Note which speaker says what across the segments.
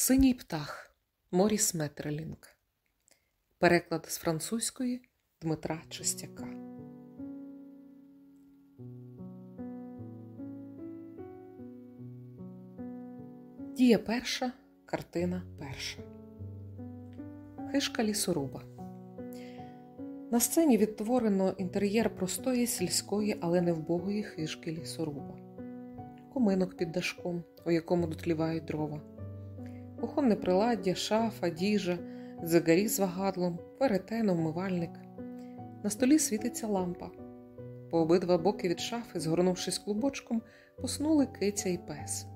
Speaker 1: Синій птах Моріс Метрелінг. Переклад з французької Дмитра Чистяка. Дія перша. Картина перша. Хишка лісоруба. На сцені відтворено інтер'єр простої сільської, але невбогої хишки лісоруба. Коминок під дашком, у якому дотлівають дрова кухонне приладдя, шафа, діжа, дзигарі з вагадлом, веретен, умивальник. На столі світиться лампа. По обидва боки від шафи, згорнувшись клубочком, поснули киця і пес.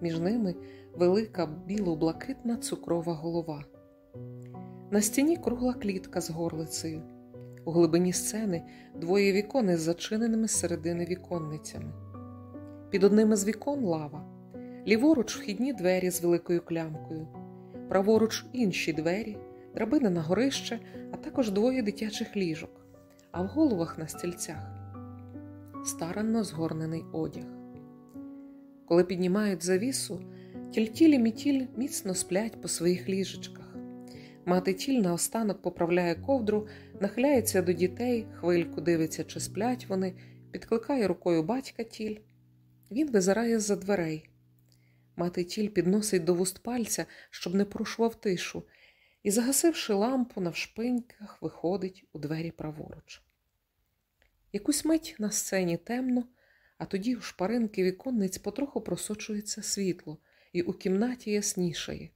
Speaker 1: Між ними велика біло-блакитна цукрова голова. На стіні кругла клітка з горлицею. У глибині сцени двоє вікон із зачиненими середини віконницями. Під одним із вікон лава ліворуч вхідні двері з великою клямкою, праворуч інші двері, драбина на горище, а також двоє дитячих ліжок, а в головах на стільцях старанно згорнений одяг. Коли піднімають завісу, тільтіль і мітіль міцно сплять по своїх ліжечках. Мати тіль наостанок поправляє ковдру, нахиляється до дітей, хвильку дивиться, чи сплять вони, підкликає рукою батька тіль. Він визирає з-за дверей. Мати тіль підносить до вуст пальця, щоб не порушував тишу, і, загасивши лампу навшпиньках, виходить у двері праворуч. Якусь мить на сцені темно, а тоді у шпаринки віконниць потроху просочується світло, і у кімнаті яснішає.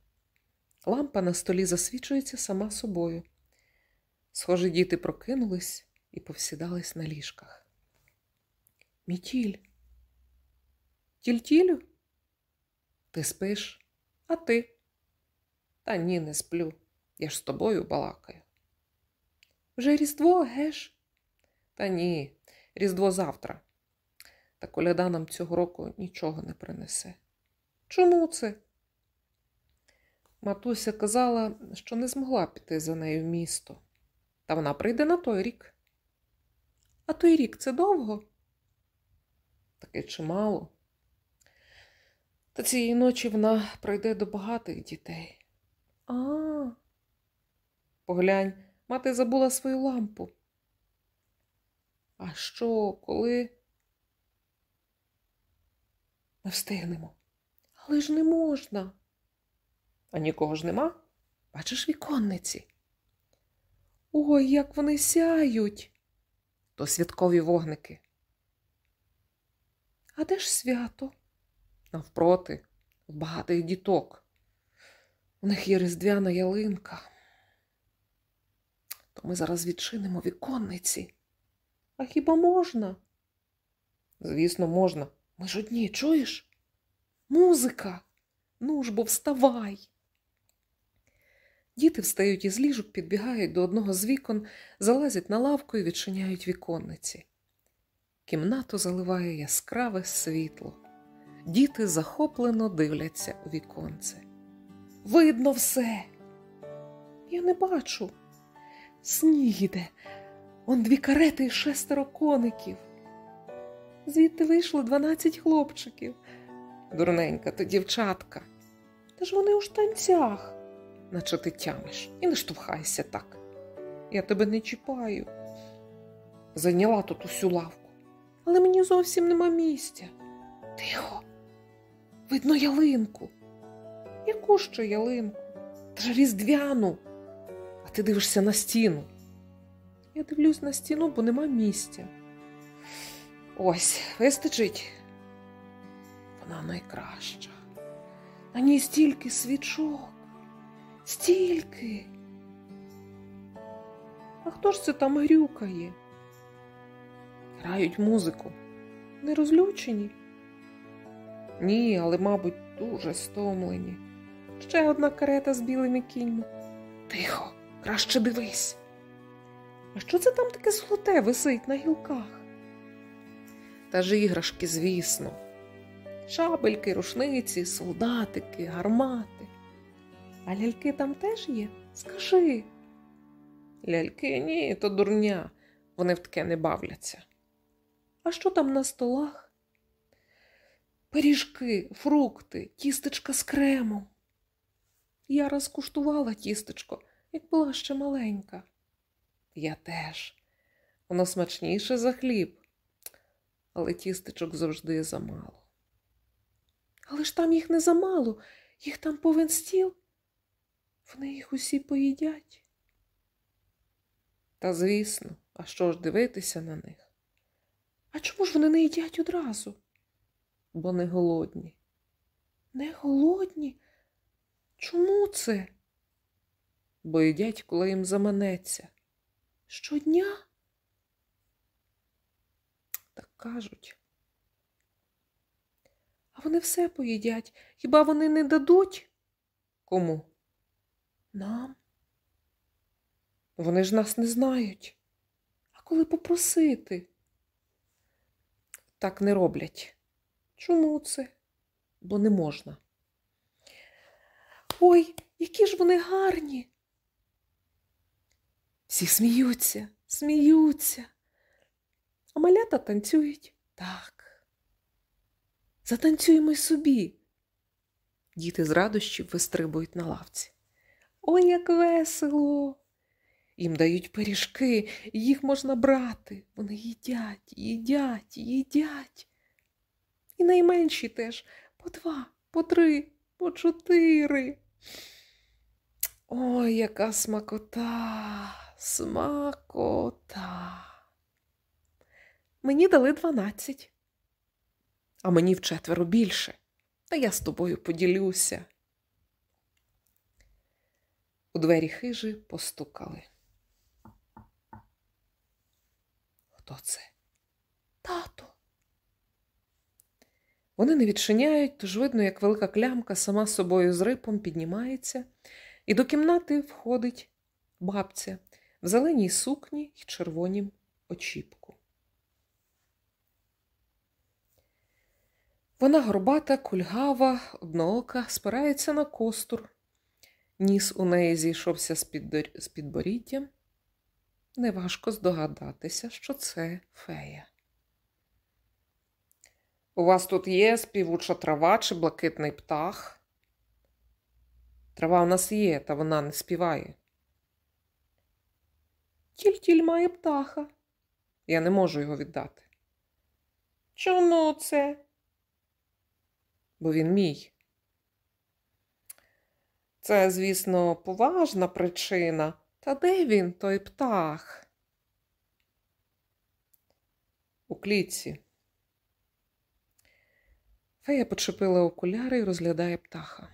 Speaker 1: Лампа на столі засвічується сама собою. Схоже, діти прокинулись і повсідались на ліжках. Мітіль. Тільтілю? Ти спиш, а ти? Та ні, не сплю. Я ж з тобою балакаю. Вже Різдво, геш? Та ні, Різдво завтра. Та коляда нам цього року нічого не принесе. Чому це? Матуся казала, що не змогла піти за нею в місто. Та вона прийде на той рік. А той рік це довго? Таке чимало. Та цієї ночі вона пройде до багатих дітей. А, поглянь, мати забула свою лампу. А що, коли не встигнемо? Але ж не можна. А нікого ж нема? Бачиш віконниці? Ой, як вони сяють. То святкові вогники. А де ж свято? Навпроти, в багатих діток. У них є різдвяна ялинка. То ми зараз відчинимо віконниці. А хіба можна? Звісно, можна. Ми ж одні, чуєш? Музика. Ну ж бо вставай. Діти встають із ліжок, підбігають до одного з вікон, залазять на лавку і відчиняють віконниці. Кімнату заливає яскраве світло. Діти захоплено дивляться у віконце. Видно все. Я не бачу. Сніг іде, он дві карети і шестеро коників. Звідти вийшло дванадцять хлопчиків. Дурненька то дівчатка. Та ж вони у штанцях, наче ти тямиш, і не штовхайся так. Я тебе не чіпаю. Зайняла тут усю лавку, але мені зовсім нема місця. Тихо. Видно, ялинку. Яку ще ялинку? Та ж різдвяну. А ти дивишся на стіну. Я дивлюсь на стіну, бо нема місця. Ось, вистачить. Вона найкраща. На ній стільки свічок, стільки. А хто ж це там грюкає? Грають музику, не розлючені. Ні, але, мабуть, дуже стомлені. Ще одна карета з білими кіньми. Тихо, краще дивись. А що це там таке золоте висить на гілках? Та ж іграшки, звісно, шабельки, рушниці, солдатики, гармати. А ляльки там теж є? Скажи. Ляльки ні, то дурня, вони в таке не бавляться. А що там на столах? Пиріжки, фрукти, тістечка з кремом. Я раз куштувала тістечко, як була ще маленька. Я теж. Воно смачніше за хліб, але тістечок завжди замало. Але ж там їх не замало, їх там повен стіл. Вони їх усі поїдять. Та звісно, а що ж дивитися на них? А чому ж вони не їдять одразу? Бо не голодні. Не голодні? Чому це? Бо їдять, коли їм заманеться. Щодня? Так кажуть. А вони все поїдять. Хіба вони не дадуть? Кому? Нам? Вони ж нас не знають. А коли попросити? Так не роблять. Чому це? Бо не можна. Ой, які ж вони гарні. Всі сміються, сміються. А малята танцюють так. Затанцюємо й собі. Діти з радощів вистрибують на лавці. Ой, як весело! Їм дають пиріжки, їх можна брати. Вони їдять, їдять, їдять. І найменші теж по два, по три, по чотири. Ой, яка смакота, смакота. Мені дали дванадцять, а мені вчетверо більше. Та я з тобою поділюся. У двері хижі постукали. Хто це? Тато. Вони не відчиняють, тож видно, як велика клямка сама собою з рипом піднімається, і до кімнати входить бабця в зеленій сукні й червонім очіпку. Вона горбата, кульгава, одноока, спирається на костур. Ніс у неї зійшовся з підборіддям. Неважко здогадатися, що це фея. У вас тут є співуча трава чи блакитний птах? Трава у нас є, та вона не співає. Тільтіль має птаха. Я не можу його віддати. Чому це? Бо він мій. Це, звісно, поважна причина. Та де він, той птах? У клітці. Фея почепила окуляри і розглядає птаха.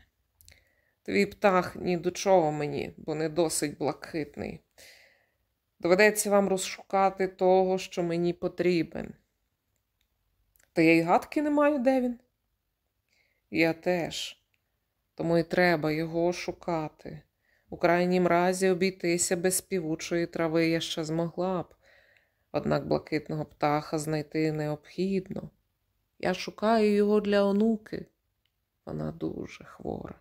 Speaker 1: Твій птах ні до чого мені, бо не досить блакитний. Доведеться вам розшукати того, що мені потрібен. Та я й гадки не маю, де він. Я теж, тому й треба його шукати. У крайнім разі обійтися без співучої трави я ще змогла б, однак блакитного птаха знайти необхідно. Я шукаю його для онуки. Вона дуже хвора.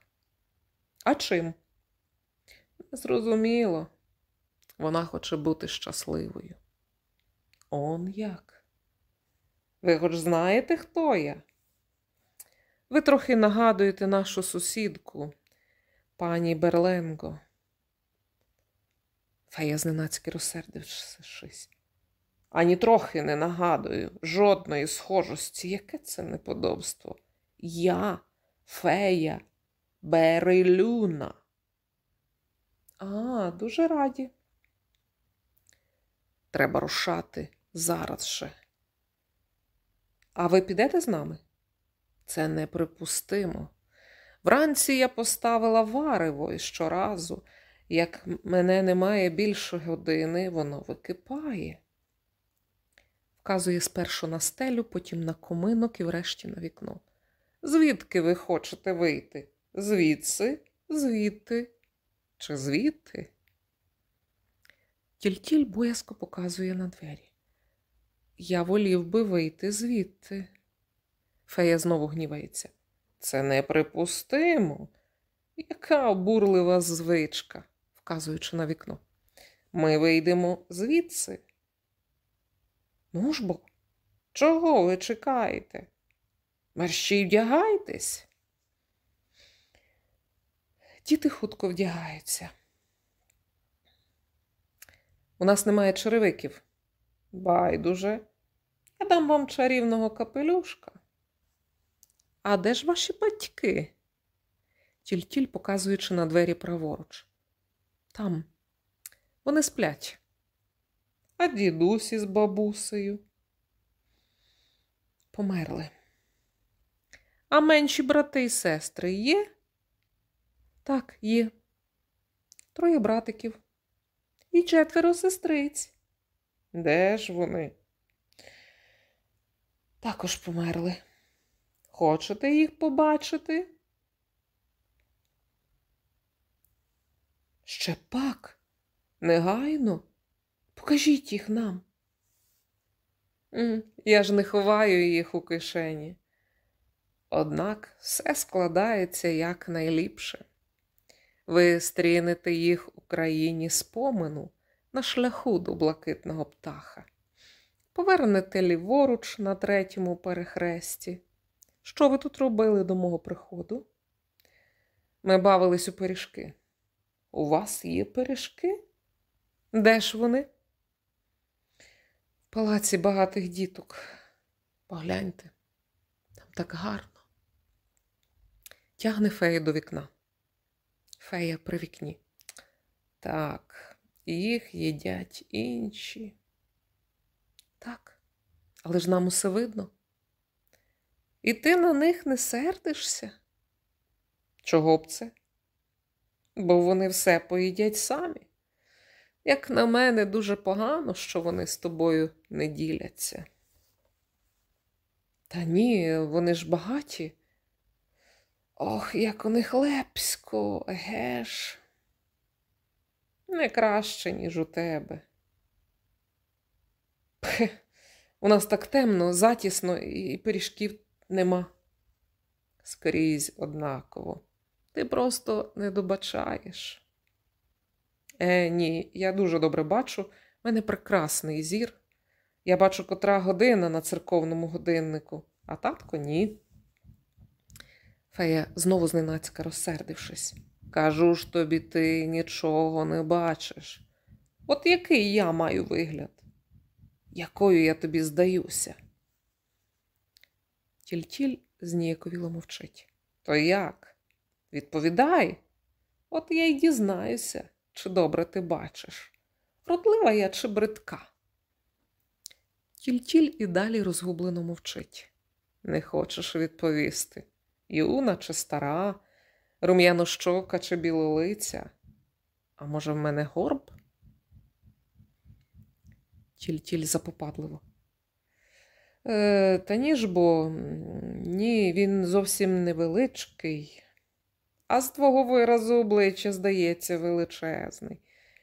Speaker 1: А чим? Зрозуміло, вона хоче бути щасливою. Он як? Ви хоч знаєте, хто я? Ви трохи нагадуєте нашу сусідку, пані Берленго. Фея зненацьки розсердившись. Ані трохи не нагадую жодної схожості. Яке це неподобство? Я, фея, Берелюна. А, дуже раді. Треба рушати зараз же. А ви підете з нами? Це неприпустимо. Вранці я поставила варево і щоразу, як мене немає більше години, воно википає. Вказує спершу на стелю, потім на коминок і врешті на вікно. Звідки ви хочете вийти? Звідси, звідти чи звідти? Тільтіль боязко показує на двері. Я волів би вийти звідти. Фея знову гнівається. Це неприпустимо. Яка обурлива звичка, вказуючи на вікно. Ми вийдемо звідси. Ну ж бо, чого ви чекаєте? Мерщій вдягайтесь. Діти хутко вдягаються. У нас немає черевиків. Байдуже. Я дам вам чарівного капелюшка. А де ж ваші батьки? Тіль-тіль, показуючи на двері праворуч. Там. Вони сплять. А дідусі з бабусею. Померли. А менші брати і сестри є? Так, є. Троє братиків. І четверо сестриць. Де ж вони? Також померли. Хочете їх побачити? Ще пак, негайно, покажіть їх нам. Я ж не ховаю їх у кишені. Однак все складається якнайліпше. Ви стрінете їх у країні спомину на шляху до блакитного птаха. Повернете ліворуч на третьому перехресті. Що ви тут робили до мого приходу? Ми бавились у пиріжки. У вас є пиріжки? Де ж вони? Палаці багатих діток. Погляньте, там так гарно. Тягне фея до вікна. Фея при вікні. Так, їх їдять інші. Так, але ж нам усе видно. І ти на них не сердишся? Чого б це? Бо вони все поїдять самі. Як на мене, дуже погано, що вони з тобою не діляться. Та ні, вони ж багаті. Ох, як у них лепсько, геш. Не краще, ніж у тебе. Пхе, у нас так темно, затісно, і пиріжків нема. Скрізь однаково. Ти просто не добачаєш. Е, ні, я дуже добре бачу. У мене прекрасний зір. Я бачу котра година на церковному годиннику, а татко ні. Фея знову зненацька розсердившись. Кажу ж тобі, ти нічого не бачиш. От який я маю вигляд? Якою я тобі здаюся? Тіль-тіль зніяковіло мовчить. То як? Відповідай, от я й дізнаюся, чи добре ти бачиш. Вродлива я чи бридка. Тіль-тіль і далі розгублено мовчить. Не хочеш відповісти. Юна чи стара, рум'янощока чи білолиця. А може, в мене горб? Тіль-тіль запопадливо. Е, Та ні ж бо, ні, він зовсім невеличкий, а з твого виразу обличчя, здається, величезний.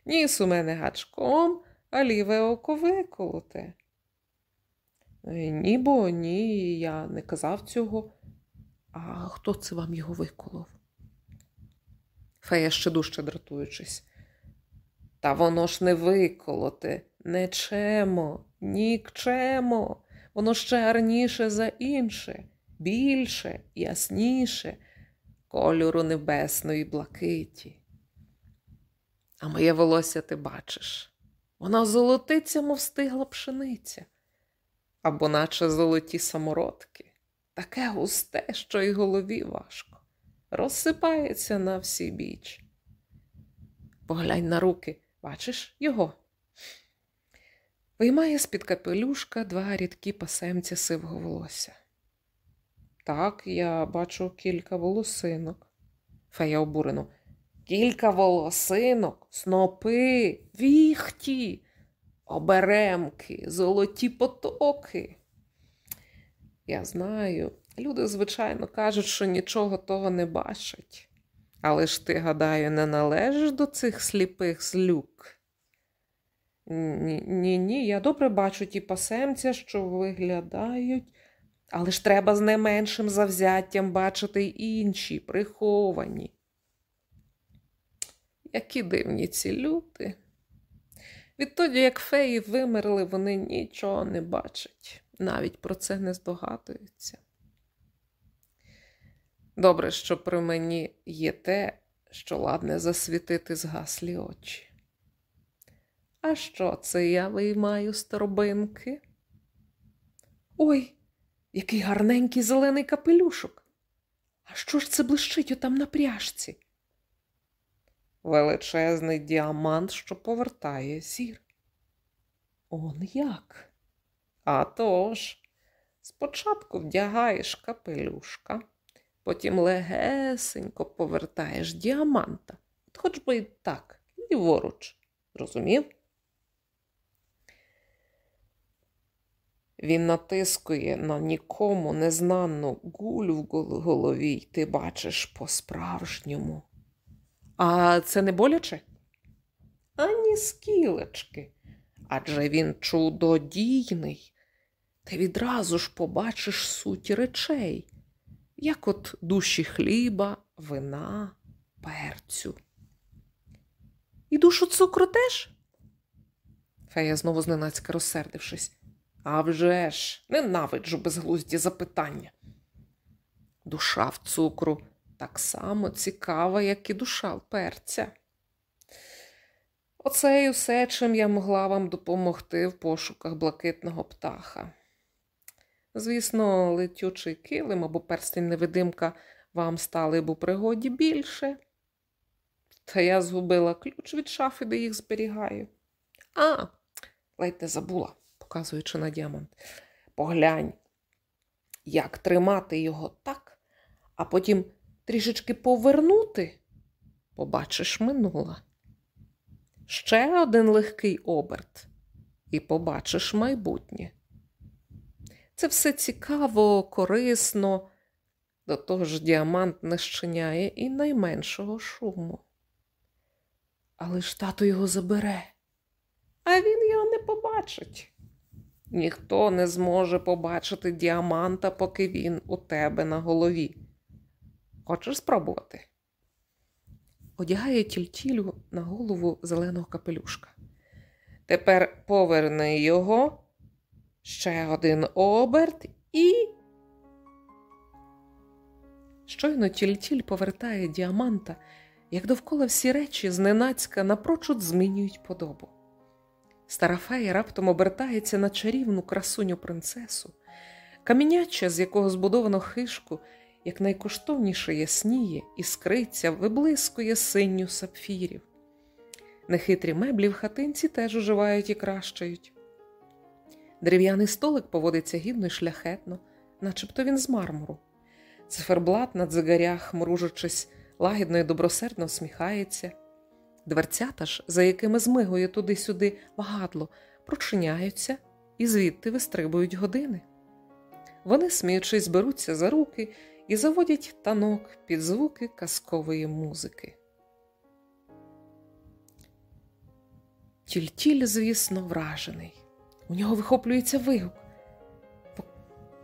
Speaker 1: Ніс у мене гачком, а ліве око виколоте. Е, ні, бо ні, я не казав цього. А хто це вам його виколов? Фея ще дужче дратуючись. Та воно ж не виколоте, не чемо, нікчемо. Воно ще гарніше за інше, більше, ясніше, кольору небесної блакиті. А моє волосся ти бачиш, воно золотиться, мов стигла пшениця, або наче золоті самородки, таке густе, що й голові важко, розсипається на всі біч. Поглянь на руки, бачиш його? Виймає з-під капелюшка два рідкі пасемця сивого волосся. Так, я бачу кілька волосинок. Фея обурено. Кілька волосинок, снопи, віхті, оберемки, золоті потоки. Я знаю, люди, звичайно, кажуть, що нічого того не бачать. Але ж ти, гадаю, не належиш до цих сліпих злюк. Ні, ні, я добре бачу ті пасемця, що виглядають, але ж треба з не меншим завзяттям бачити й інші, приховані. Які дивні ці люди. Відтоді, як феї вимерли, вони нічого не бачать, навіть про це не здогадуються. Добре, що при мені є те, що ладне засвітити згаслі очі. А що це я виймаю з торбинки? Ой, який гарненький зелений капелюшок. А що ж це блищить отам на пряжці? Величезний діамант, що повертає зір. Он як? А тож, спочатку вдягаєш капелюшка, потім легесенько повертаєш діаманта, хоч би і так, ліворуч. Зрозумів? Він натискує на нікому незнану гулю в голові, й ти бачиш по-справжньому. А це не боляче? Ані скілечки. Адже він чудодійний. Ти відразу ж побачиш суть речей, як от душі хліба, вина, перцю. І душу цукру теж? Фея знову зненацька розсердившись. «А вже ж, ненавиджу безглузді запитання. Душа в цукру так само цікава, як і душа в перця. Оце і все, чим я могла вам допомогти в пошуках блакитного птаха. Звісно, летючий килим або перстень невидимка вам стали б у пригоді більше. Та я згубила ключ від шафи, де їх зберігаю. А, ледь не забула, показуючи на діамант. Поглянь, як тримати його так, а потім трішечки повернути, побачиш минуле. Ще один легкий оберт, і побачиш майбутнє. Це все цікаво, корисно, до того ж діамант не щиняє і найменшого шуму. Але ж тато його забере, а він його не побачить. Ніхто не зможе побачити діаманта, поки він у тебе на голові. Хочеш спробувати? Одягає тільтілю на голову зеленого капелюшка. Тепер поверни його, ще один оберт і. Щойно тільтіль повертає діаманта, як довкола всі речі зненацька напрочуд змінюють подобу. Стара фея раптом обертається на чарівну красуню принцесу, каміняча, з якого збудовано хишку, як найкоштовніше ясніє, іскриться, виблискує синю сапфірів. Нехитрі меблі в хатинці теж оживають і кращають. Дерев'яний столик поводиться гідно й шляхетно, начебто він з мармуру. Циферблат на дзигарях, мружачись, лагідно і добросердно всміхається. Дверцята ж, за якими змигує туди-сюди вагадло, прочиняються і звідти вистрибують години. Вони, сміючись, беруться за руки і заводять танок під звуки казкової музики. Тільтіль, звісно, вражений. У нього вихоплюється вигук,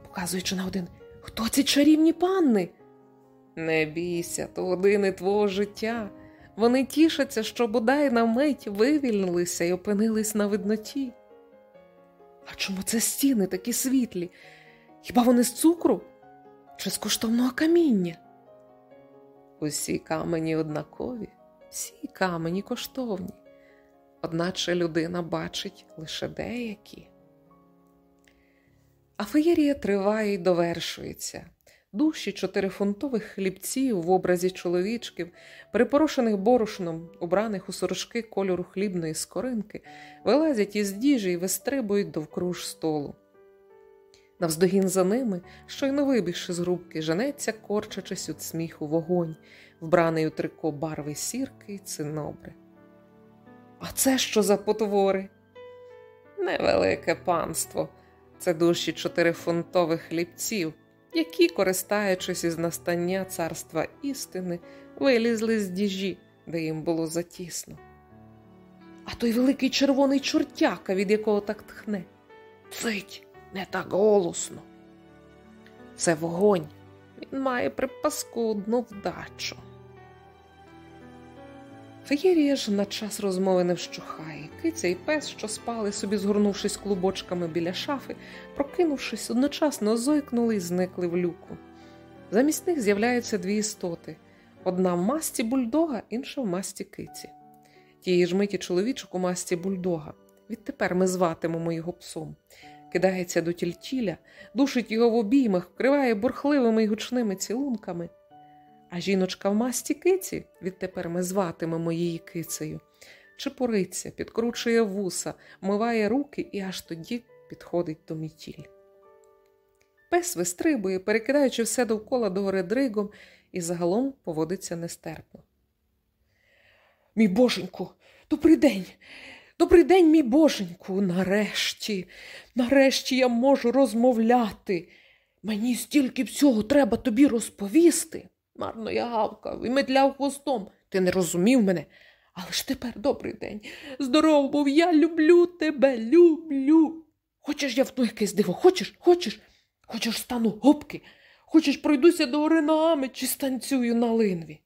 Speaker 1: показуючи на один Хто ці чарівні панни? Не бійся, то години твого життя. Вони тішаться, що бодай на мить вивільнилися і опинились на видноті. А чому це стіни такі світлі? Хіба вони з цукру чи з коштовного каміння? Усі камені однакові, всі камені коштовні, одначе людина бачить лише деякі. А феєрія триває й довершується. Душі чотирифунтових хлібців в образі чоловічків, перепорошених борошном, убраних у сорочки кольору хлібної скоринки, вилазять із діжі і вистрибують довкруж столу. Навздогін за ними, щойно вибігши з грубки, женеться, корчачись від сміху вогонь, вбраний у трико барви сірки й цинобри. А це що за потвори? Невелике панство, це душі чотирифунтових хлібців які, користаючись із настання царства істини, вилізли з діжі, де їм було затісно. А той великий червоний чортяка, від якого так тхне, цить не так голосно. Це вогонь, він має припаскудну вдачу. Феєрія ж на час розмови не вщухає. Киця і пес, що спали собі, згорнувшись клубочками біля шафи, прокинувшись, одночасно зойкнули і зникли в люку. Замість них з'являються дві істоти. Одна в масті бульдога, інша в масті киці. Тієї ж миті чоловічок у масті бульдога. Відтепер ми зватимемо його псом. Кидається до тільтіля, душить його в обіймах, вкриває бурхливими й гучними цілунками. А жіночка в масті киці, відтепер ми зватимемо її кицею, чепуриться, підкручує вуса, миває руки і аж тоді підходить до мітіль. Пес вистрибує, перекидаючи все довкола догори дригом, і загалом поводиться нестерпно. Мій боженьку, добрий день! Добрий день, мій боженьку! Нарешті, нарешті я можу розмовляти. Мені стільки всього треба тобі розповісти. Марно я гавкав і медляв хвостом. Ти не розумів мене. Але ж тепер добрий день. Здоров був, я люблю тебе, люблю. Хочеш, я в ту якесь диво? Хочеш? Хочеш? Хочеш стану гопки? Хочеш, пройдуся до гори ногами чи станцюю на линві?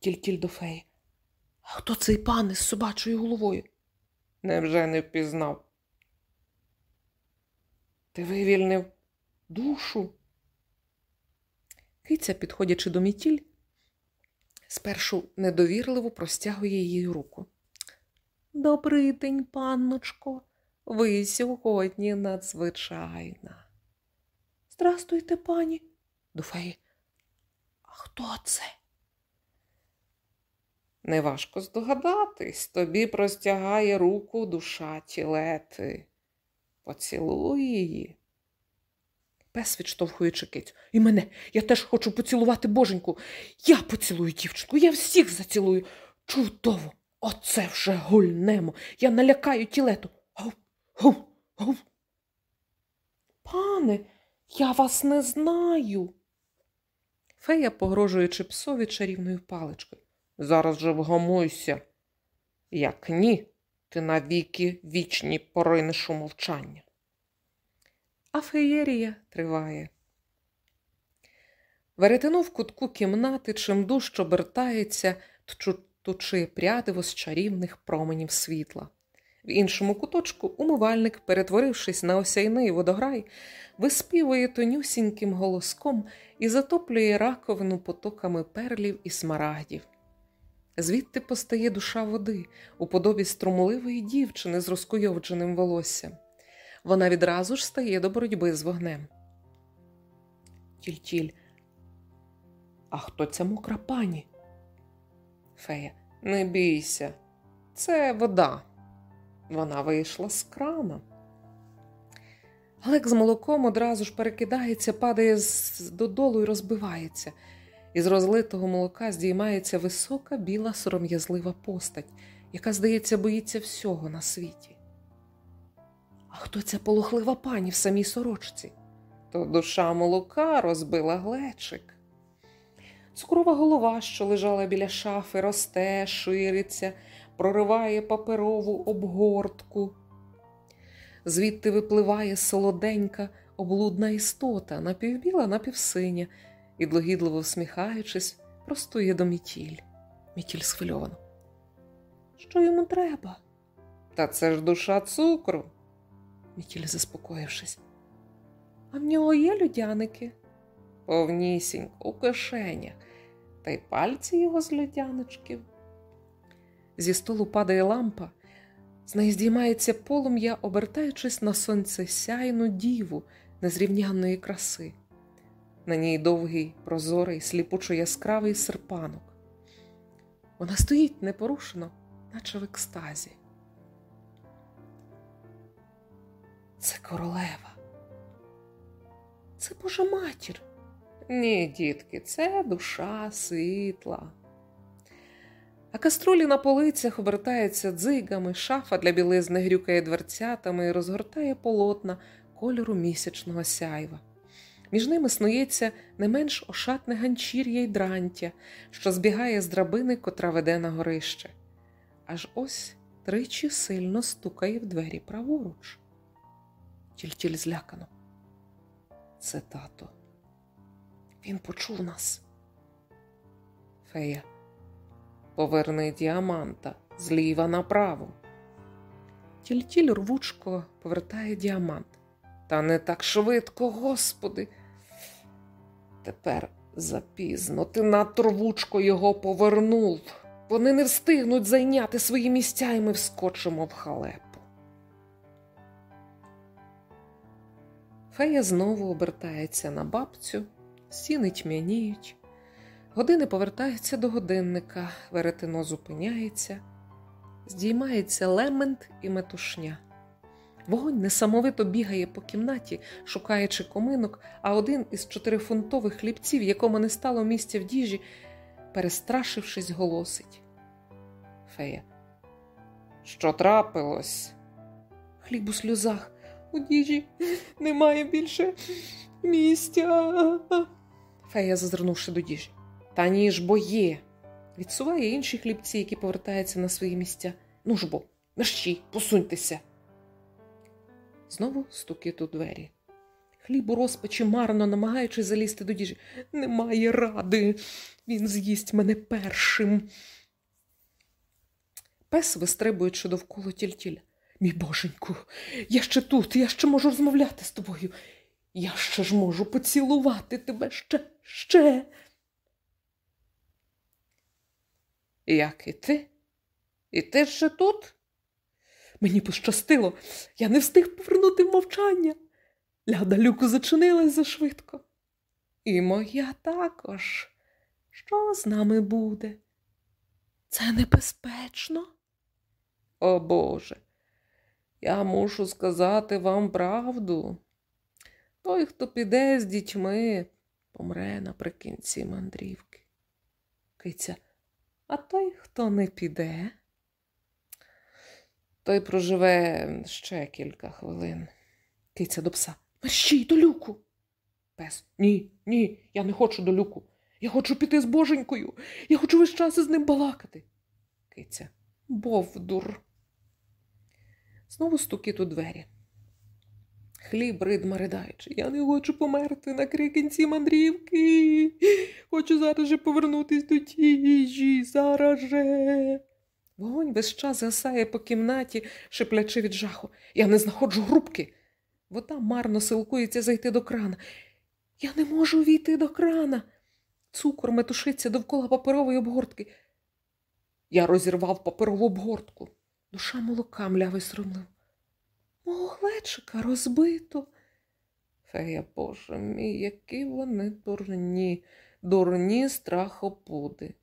Speaker 1: Тільтіль до феї. А хто цей пан із собачою головою? Невже не впізнав? Ти вивільнив душу. Киця, підходячи до мітіль, спершу недовірливо простягує її руку. Добрий день, панночко, ви сьогодні надзвичайна. Здрастуйте, пані. До. А хто це? Неважко здогадатись, тобі простягає руку душа тілети. Поцілуй її. Пес відштовхуючи кицю. І мене, я теж хочу поцілувати боженьку. Я поцілую дівчинку, я всіх зацілую. Чудово! Оце вже гульнемо. Я налякаю тілету. Гов, гов, гов. Пане, я вас не знаю. Фея, погрожуючи псові чарівною паличкою. Зараз же вгамуйся. Як ні, ти навіки вічні поринеш у мовчання. А феєрія триває. Веретено в кутку кімнати чим дужче обертається, тучи прядиво з чарівних променів світла. В іншому куточку умивальник, перетворившись на осяйний водограй, виспівує тонюсіньким голоском і затоплює раковину потоками перлів і смарагдів. Звідти постає душа води у подобі струмливої дівчини з розкуйовдженим волоссям. Вона відразу ж стає до боротьби з вогнем. Тіль-тіль. А хто ця мокра пані? Фея, не бійся, це вода. Вона вийшла з крана. Глек з молоком одразу ж перекидається, падає додолу і розбивається. Із розлитого молока здіймається висока біла сором'язлива постать, яка, здається, боїться всього на світі. Хто ця полохлива пані в самій сорочці? То душа молока розбила глечик. Цукрова голова, що лежала біля шафи, росте, шириться, прориває паперову обгортку. Звідти випливає солоденька, облудна істота, напівбіла, напівсиня, і, благідливо всміхаючись, простує до Мітіль. Мітіль схвильовано. Що йому треба? Та це ж душа цукру. Мітіль, заспокоївшись. А в нього є людяники? Повнісінько, у кишенях, та й пальці його з людяничків. Зі столу падає лампа, з неї здіймається полум'я, обертаючись на сонце сяйну діву незрівнянної краси на ній довгий, прозорий, сліпучо яскравий серпанок. Вона стоїть непорушено, наче в екстазі. Це королева. Це Божа матір. Ні, дітки, це душа світла. А каструлі на полицях обертаються дзигами, шафа для білизни грюкає дверцятами і розгортає полотна кольору місячного сяйва. Між ними снується не менш ошатне ганчір'я й дрантя, що збігає з драбини, котра веде на горище. Аж ось тричі сильно стукає в двері праворуч. Тільтіль злякано. Це тато. Він почув нас. Фея, поверни діаманта зліва направо. Тільтіль рвучко повертає діамант. Та не так швидко, Господи. Тепер Запізно ти надто рвучко його повернув. Вони не встигнуть зайняти свої місця, і ми вскочимо в халепу. Фея знову обертається на бабцю, стіни тьмяніють. Години повертаються до годинника, веретено зупиняється, здіймається лемент і метушня. Вогонь несамовито бігає по кімнаті, шукаючи коминок, а один із чотирифунтових хлібців, якому не стало місця в діжі, перестрашившись, голосить. Фея. Що трапилось? Хліб у сльозах. У діжі немає більше місця. Фея, зазирнувши до діжі. Та ні ж бо є. Відсуває інші хлібці, які повертаються на свої місця. Ну ж бо, мерщі, посуньтеся. Знову стукіт у двері. Хліб у розпачі марно намагаючись залізти до діжі. Немає ради. Він з'їсть мене першим. Пес, вистрибуючи довкола тільтіля. Мій боженьку, я ще тут, я ще можу розмовляти з тобою. Я ще ж можу поцілувати тебе ще, ще. Як і ти? І ти ще тут? Мені пощастило, я не встиг повернути мовчання. Ляда люку зачинилась зашвидко. І моя також. Що з нами буде? Це небезпечно. О Боже, я мушу сказати вам правду. Той, хто піде з дітьми, помре наприкінці мандрівки. Киця, а той, хто не піде, той проживе ще кілька хвилин. Киця до пса. Мерщій до люку. Пес. Ні, ні, я не хочу до люку. Я хочу піти з боженькою. Я хочу весь час із ним балакати. Киця. Бовдур. Знову стукіт у двері. Хліб ридма ридаючи. Я не хочу померти на крикінці мандрівки. Хочу зараз же повернутись до тіжі. Зараз же. Вогонь весь час гасає по кімнаті, шиплячи від жаху. Я не знаходжу грубки. Вода марно силкується зайти до крана. Я не можу війти до крана. Цукор метушиться довкола паперової обгортки. Я розірвав паперову обгортку. Душа молока млявий срумлив. Мого глечика розбито. Фея, боже мій, які вони дурні, дурні страхопуди.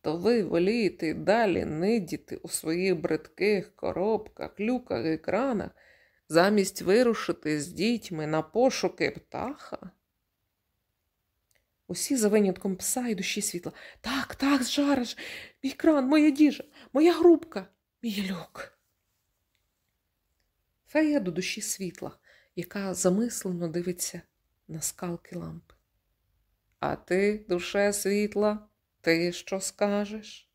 Speaker 1: То ви волієте далі нидіти у своїх бридких коробках, люках і кранах, замість вирушити з дітьми на пошуки птаха? Усі за винятком пса і душі світла. Так, так, жараш, мій кран, моя діжа, моя грубка, мій люк. Фея до душі світла, яка замислено дивиться на скалки лампи. А ти, душе світла, ти що скажеш?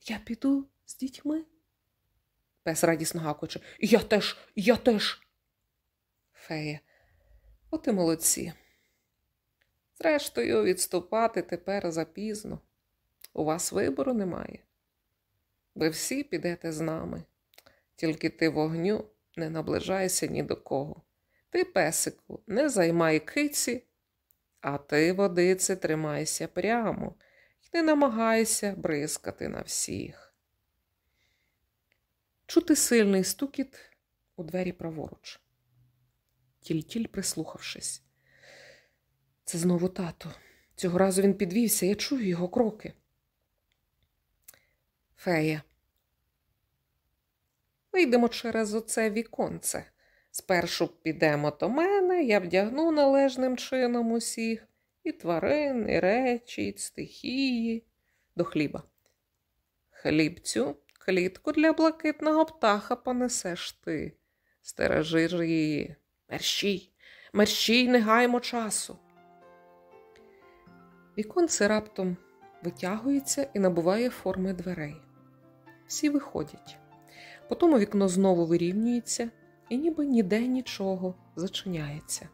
Speaker 1: Я піду з дітьми. Пес радісно гакоче. Я теж, я теж. Фея, от і молодці. Зрештою, відступати тепер запізно. У вас вибору немає. Ви всі підете з нами, тільки ти вогню не наближайся ні до кого. Ти, песику, не займай киці, а ти, водице, тримайся прямо і не намагайся бризкати на всіх. Чути сильний стукіт у двері праворуч. Тільтіль прислухавшись. Це знову тато. Цього разу він підвівся, я чую його кроки. Фея. Вийдемо через оце віконце. Спершу підемо до мене, я вдягну належним чином усіх і тварин, і речі, і стихії до хліба. Хлібцю, клітку для блакитного птаха понесеш ти. Стережи ж її. Мерщій, мерщій, не гаймо часу. Віконце раптом витягується і набуває форми дверей. Всі виходять. Потім вікно знову вирівнюється і ніби ніде нічого зачиняється.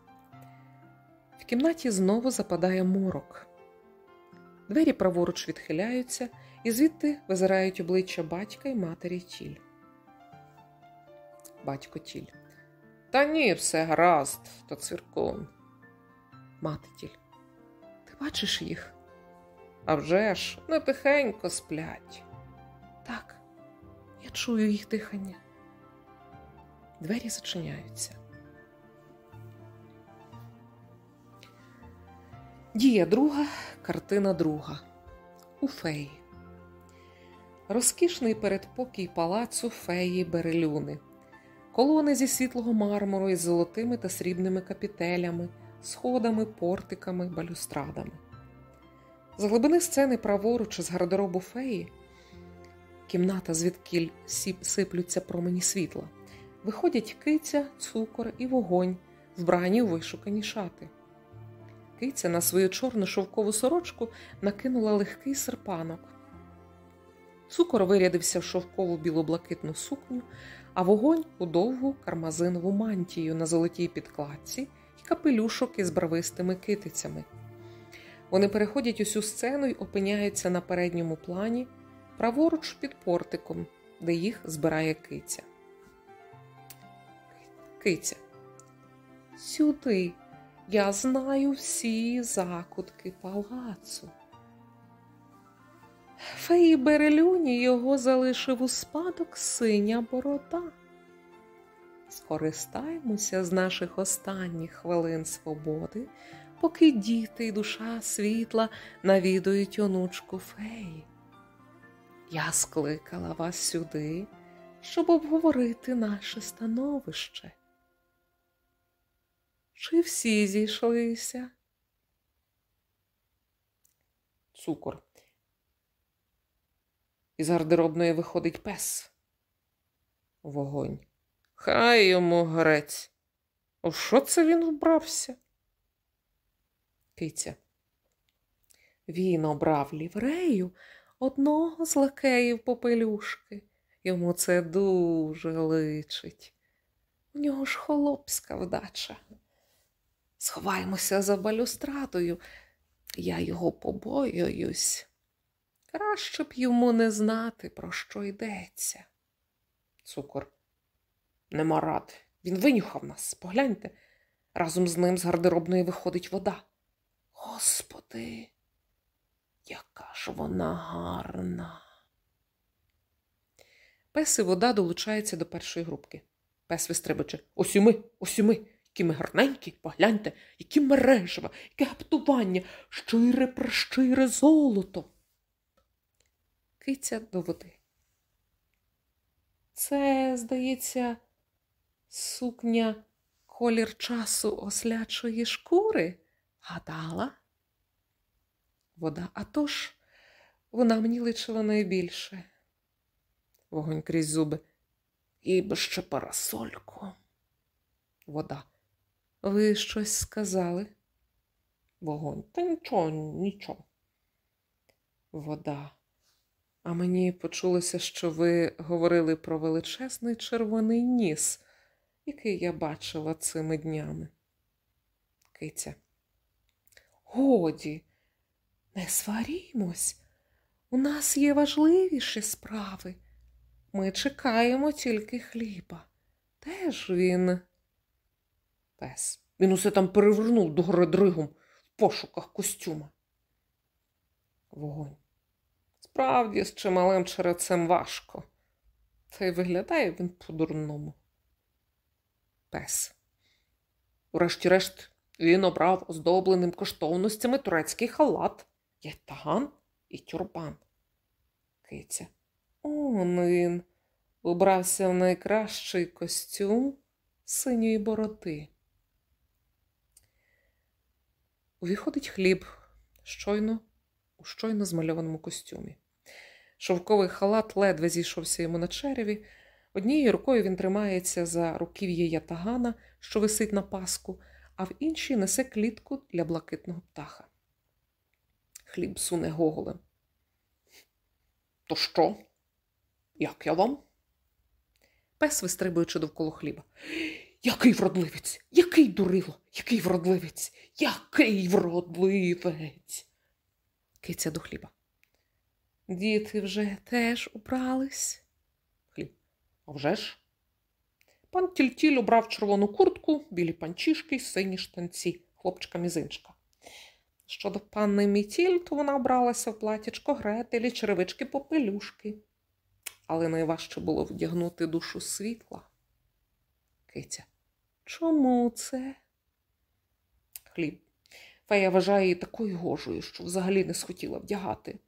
Speaker 1: В кімнаті знову западає морок. Двері праворуч відхиляються, і звідти визирають обличчя батька і матері тіль. Батько тіль. Та ні, все гаразд, то цвіркун. Мати тіль. Ти бачиш їх? А вже ж, не тихенько сплять. Так, я чую їх дихання. Двері зачиняються. Дія друга, картина друга. У феї. Розкішний передпокій палацу феї Берелюни. Колони зі світлого мармуру із золотими та срібними капітелями, сходами, портиками, балюстрадами. З глибини сцени праворуч з гардеробу феї, кімната, звідкіль сиплються промені світла, виходять киця, цукор і вогонь, вбрані у вишукані шати. Киця на свою чорну шовкову сорочку накинула легкий серпанок. Цукор вирядився в шовкову білоблакитну сукню, а вогонь у довгу кармазинову мантію на золотій підкладці і капелюшок із бравистими китицями. Вони переходять усю сцену й опиняються на передньому плані, праворуч під портиком, де їх збирає киця. Киця. Сюди. Я знаю всі закутки палацу. Феї Берелюні його залишив у спадок синя борода. Скористаємося з наших останніх хвилин свободи, поки діти й душа світла навідують онучку феї. Я скликала вас сюди, щоб обговорити наше становище. Чи всі зійшлися? Цукор. Із гардеробної виходить пес. Вогонь. Хай йому грець. У що це він вбрався? Киця. Він обрав ліврею одного з лакеїв попелюшки. Йому це дуже личить. У нього ж холопська вдача. Сховаємося за балюстрадою. Я його побоююсь. Краще б йому не знати, про що йдеться. Цукор. Нема ради. Він винюхав нас. Погляньте. Разом з ним з гардеробної виходить вода. Господи, яка ж вона гарна. Пес і вода долучаються до першої групки. Пес вистрибоче. Ось і ми. Які ми гарненькі, погляньте, які мережева, яке гаптування, щире прещире золото. Киця до води. Це, здається, сукня колір часу ослячої шкури. Гадала? Вода, а тож, вона мені личила найбільше. Вогонь крізь зуби. І би ще парасольку. Вода. Ви щось сказали? Вогонь. Та нічого, нічого. Вода. А мені почулося, що ви говорили про величезний червоний ніс, який я бачила цими днями. Киця. Годі, не сварімось. У нас є важливіші справи. Ми чекаємо тільки хліба. Де ж він? Пес. Він усе там перевернув до гори дригом в пошуках костюма. Вогонь. Справді, з чималим черецем важко. Та й виглядає він по-дурному. Пес. Врешті-решт, він обрав оздобленим коштовностями турецький халат, ятаган і тюрбан. Киця. Он він убрався в найкращий костюм синьої бороти. Увіходить хліб щойно у щойно змальованому костюмі. Шовковий халат ледве зійшовся йому на череві. Однією рукою він тримається за руків'я ятагана, що висить на паску, а в іншій несе клітку для блакитного птаха. Хліб суне гоголем. То що? Як я вам? Пес вистрибуючи довкола хліба. Який вродливець, який дурило, який вродливець, який вродливець. Киця до хліба. Діти вже теж убрались? Хліб. А вже ж? Пан Тільтіль убрав червону куртку, білі панчішки й сині штанці. хлопчика мізинчка. Щодо панни Мітіль, то вона обралася в платячко гретелі, черевички попелюшки. Але найважче було вдягнути душу світла. Киця. Чому це? Хліб. Фея вважає її такою гожою, що взагалі не схотіла вдягати.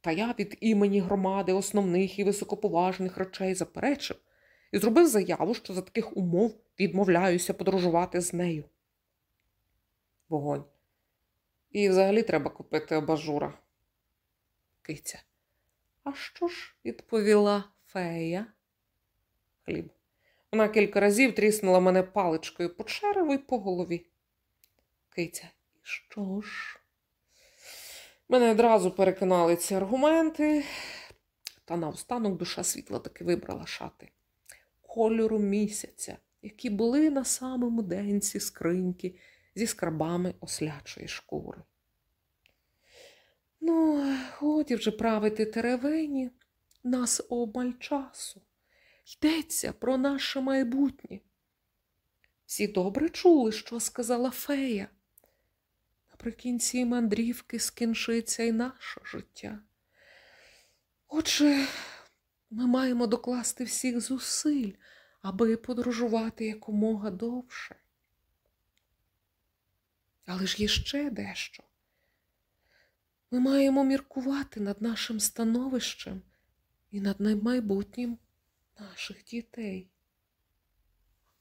Speaker 1: Та я від імені громади основних і високоповажних речей заперечив і зробив заяву, що за таких умов відмовляюся подорожувати з нею. Вогонь. І взагалі треба купити абажура. Киця. А що ж відповіла фея? Хліб. Вона кілька разів тріснула мене паличкою по череву і по голові. Киця. І що ж? Мене одразу переконали ці аргументи, та наостанок душа світла таки вибрала шати кольору місяця, які були на самому денці скриньки зі скрабами ослячої шкури. Ну, годі вже правити теревені, нас обмаль часу. Йдеться про наше майбутнє. Всі добре чули, що сказала фея. Наприкінці мандрівки скінчиться й наше життя. Отже, ми маємо докласти всіх зусиль, аби подорожувати якомога довше. Але ж є ще дещо. Ми маємо міркувати над нашим становищем і над майбутнім наших дітей.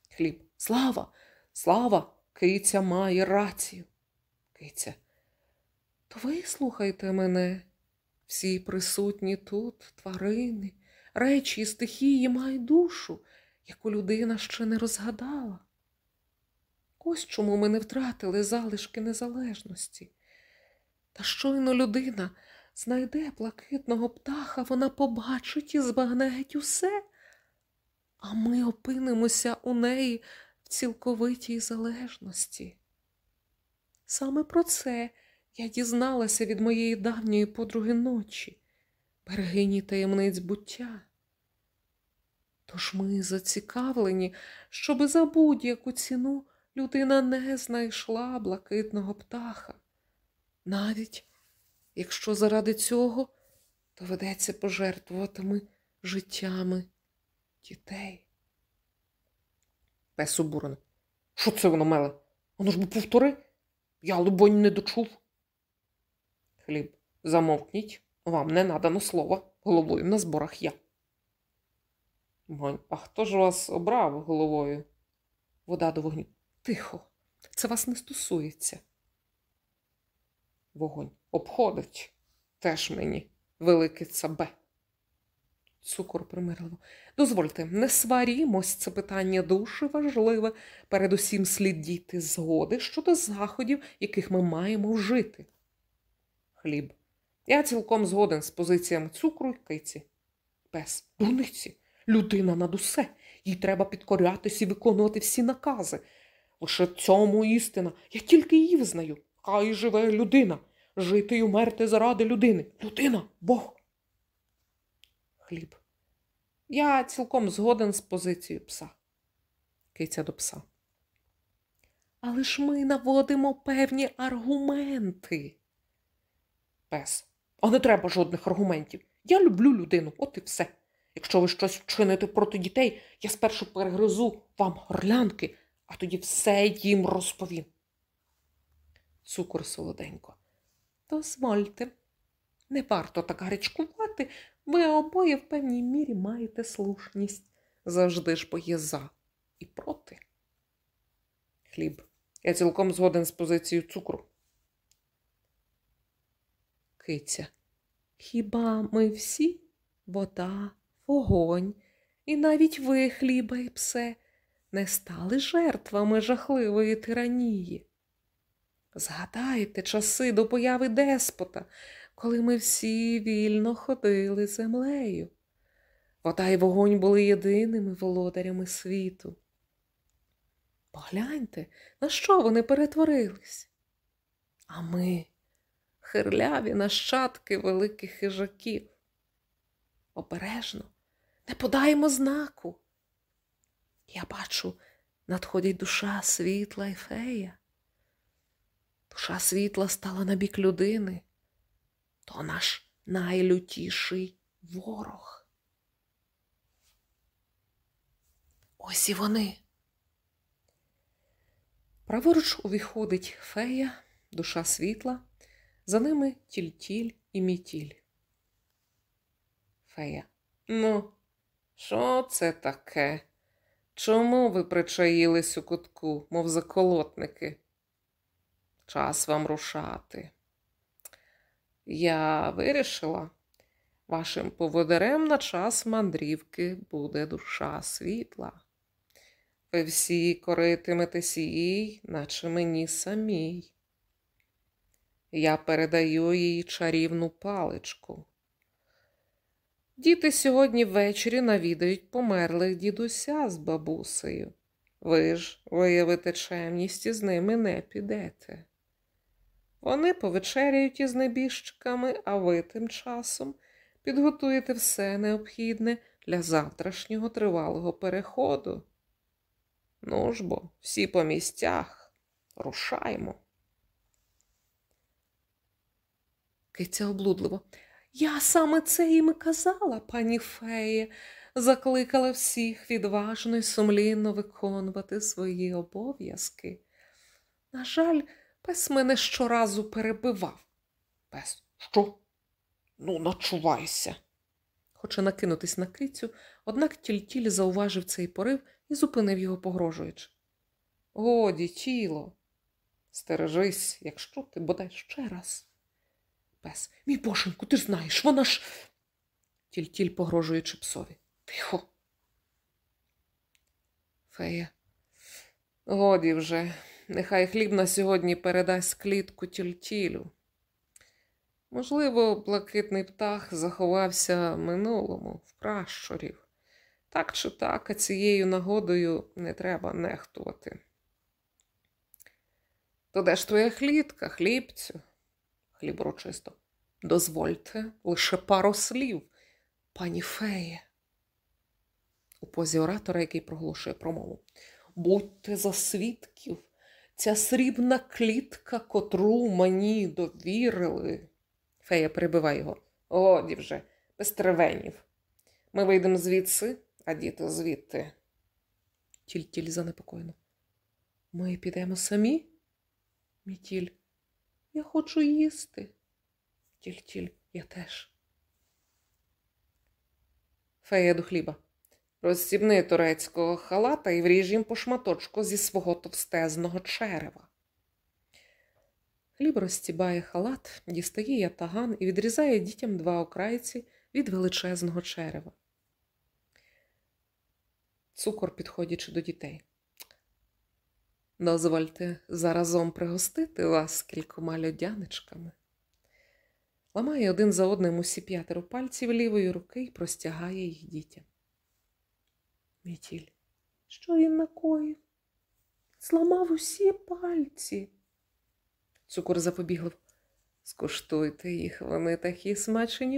Speaker 1: Хліб, слава, слава, киця має рацію. Киця, то ви слухайте мене, всі присутні тут тварини, речі і стихії мають душу, яку людина ще не розгадала. Ось чому ми не втратили залишки незалежності. Та щойно людина знайде блакитного птаха, вона побачить і збагне геть усе, а ми опинимося у неї в цілковитій залежності. Саме про це я дізналася від моєї давньої подруги ночі, берегині таємниць буття. Тож ми зацікавлені, щоби за будь-яку ціну людина не знайшла блакитного птаха, навіть якщо заради цього доведеться пожертвуватиме життями дітей. Пес обурений. Що це воно меле? Воно ж бо повтори. Я, лубонь, не дочув. Хліб, замовкніть, вам не надано слова, головою на зборах я. А хто ж вас обрав головою? Вода до вогню. Тихо, це вас не стосується. Вогонь обходить теж мені велике цабе. Цукор примирливо. Дозвольте, не сварімось, це питання дуже важливе. Передусім слід дійти згоди щодо заходів, яких ми маємо вжити. Хліб. Я цілком згоден з позиціями цукру й киці. Пес. Дуниці. Людина над усе. Їй треба підкорятись і виконувати всі накази. Лише цьому істина. Я тільки її визнаю. Хай живе людина. Жити й умерти заради людини. Людина Бог. Хліб. Я цілком згоден з позицією пса. Киця до пса. Але ж ми наводимо певні аргументи. Пес. А не треба жодних аргументів. Я люблю людину, от і все. Якщо ви щось вчините проти дітей, я спершу перегризу вам горлянки, а тоді все їм розповім. Цукор солоденько. Дозвольте, не варто так гарячкувати, ви обоє в певній мірі маєте слушність. Завжди ж бо є за і проти. Хліб. Я цілком згоден з позицією цукру. Киця. Хіба ми всі вода, вогонь, і навіть ви, хліба і псе, не стали жертвами жахливої тиранії? Згадайте часи до появи деспота, коли ми всі вільно ходили землею. Вода й вогонь були єдиними володарями світу. Погляньте, на що вони перетворились? А ми хирляві нащадки великих хижаків. Обережно, не подаємо знаку. Я бачу, надходять душа світла й фея. Душа світла стала на бік людини, то наш найлютіший ворог. Ось і вони. Праворуч увіходить фея, душа світла, за ними тільтіль і мітіль. Фея. Ну, що це таке? Чому ви причаїлись у кутку, мов заколотники? Час вам рушати. Я вирішила, вашим поводарем на час мандрівки буде душа світла. Ви всі коритиметесь їй, наче мені самій. Я передаю їй чарівну паличку. Діти сьогодні ввечері навідають померлих дідуся з бабусею. Ви ж виявите чемність і з ними не підете. Вони повечеряють із небіжчиками, а ви тим часом підготуєте все необхідне для завтрашнього тривалого переходу. Ну ж бо, всі по місцях, рушаймо. Киця облудливо. Я саме це їм і казала, пані феє, закликала всіх відважно й сумлінно виконувати свої обов'язки. На жаль, пес мене щоразу перебивав. Пес, що? Ну, начувайся. Хоче накинутись на кицю, однак тільтіль зауважив цей порив і зупинив його, погрожуючи. Годі, тіло, стережись, якщо ти бодай ще раз. Пес, мій бошеньку, ти знаєш, вона ж. Тільтіль погрожуючи псові. Тихо. Фея. Годі вже, нехай хліб на сьогодні передасть клітку тільтілю. Можливо, блакитний птах заховався минулому в пращурів. Так чи так, а цією нагодою не треба нехтувати. То де ж твоя хлітка, хлібцю? Хліб урочисто. Дозвольте лише пару слів, пані феє. У позі оратора, який проголошує промову. Будьте за свідків, ця срібна клітка, котру мені довірили. Фея перебиває його. Годі вже, без тревенів. Ми вийдемо звідси, а діти звідти. Тільтіль занепокоєно. Ми підемо самі? Мітіль. Я хочу їсти. Тільтіль, я теж. Фея до хліба. Розсібни турецького халата і вріж їм по шматочку зі свого товстезного черева. Хліб розстібає халат, дістає ятаган і відрізає дітям два окрайці від величезного черева. Цукор, підходячи до дітей. Дозвольте заразом пригостити вас кількома льодяничками. Ламає один за одним усі п'ятеро пальців лівої руки і простягає їх дітям. Мітіль, що він накоїв? Зламав усі пальці. Цукор запобіглив. Скуштуйте їх, вони такі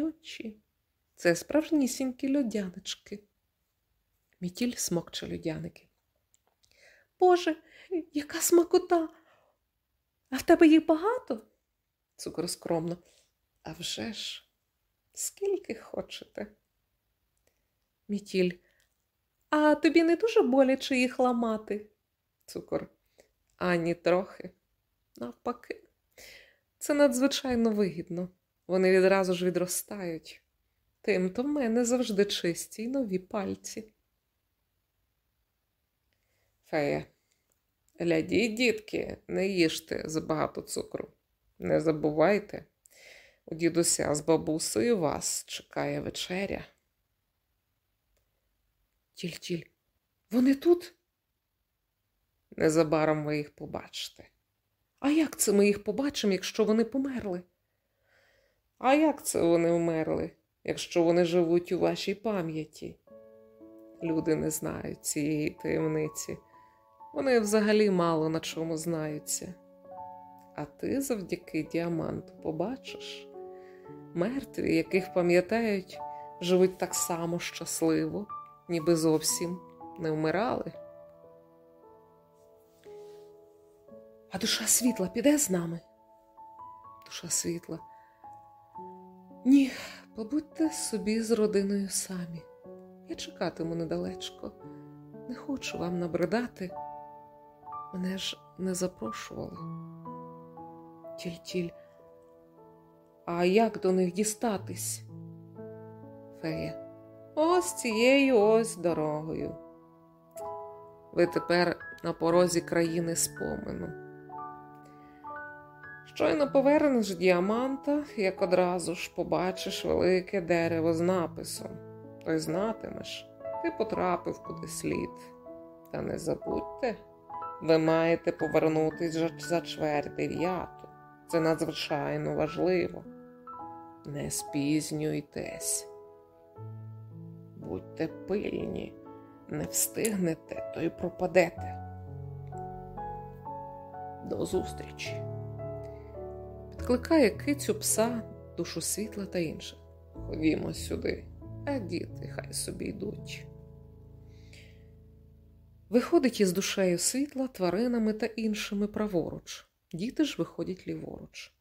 Speaker 1: очі. Це справжнісінькі льодянички. Мітіль смокче льодяники. Боже, яка смакота! А в тебе їх багато? Цукор скромно. А вже ж, скільки хочете? Мітіль. А тобі не дуже боляче їх ламати? Цукор. Ані трохи. Навпаки, це надзвичайно вигідно. Вони відразу ж відростають. Тим-то в мене завжди чисті й нові пальці. Фея. Гляді, дітки, не їжте забагато цукру. Не забувайте, у дідуся з бабусею вас чекає вечеря. Тіль-тіль, вони тут? Незабаром ви їх побачите. А як це ми їх побачимо, якщо вони померли? А як це вони вмерли, якщо вони живуть у вашій пам'яті? Люди не знають цієї таємниці. Вони взагалі мало на чому знаються. А ти завдяки діаманту побачиш мертві, яких пам'ятають, живуть так само щасливо, ніби зовсім не вмирали. А душа світла піде з нами? душа світла. Ні, побудьте собі з родиною самі. Я чекатиму недалечко. Не хочу вам набридати. Мене ж не запрошували. Тіль-тіль. А як до них дістатись? Фея. Ось цією ось дорогою. Ви тепер на порозі країни спомину. Щойно повернеш діаманта, як одразу ж побачиш велике дерево з написом, то й знатимеш, ти потрапив куди слід. Та не забудьте, ви маєте повернутись за чверть дев'яту. Це надзвичайно важливо. Не спізнюйтесь. Будьте пильні, не встигнете, то й пропадете. До зустрічі. Підкликає кицю пса, душу світла та інше. Ходімо сюди, а діти хай собі йдуть. Виходить із душею світла, тваринами та іншими праворуч. Діти ж виходять ліворуч.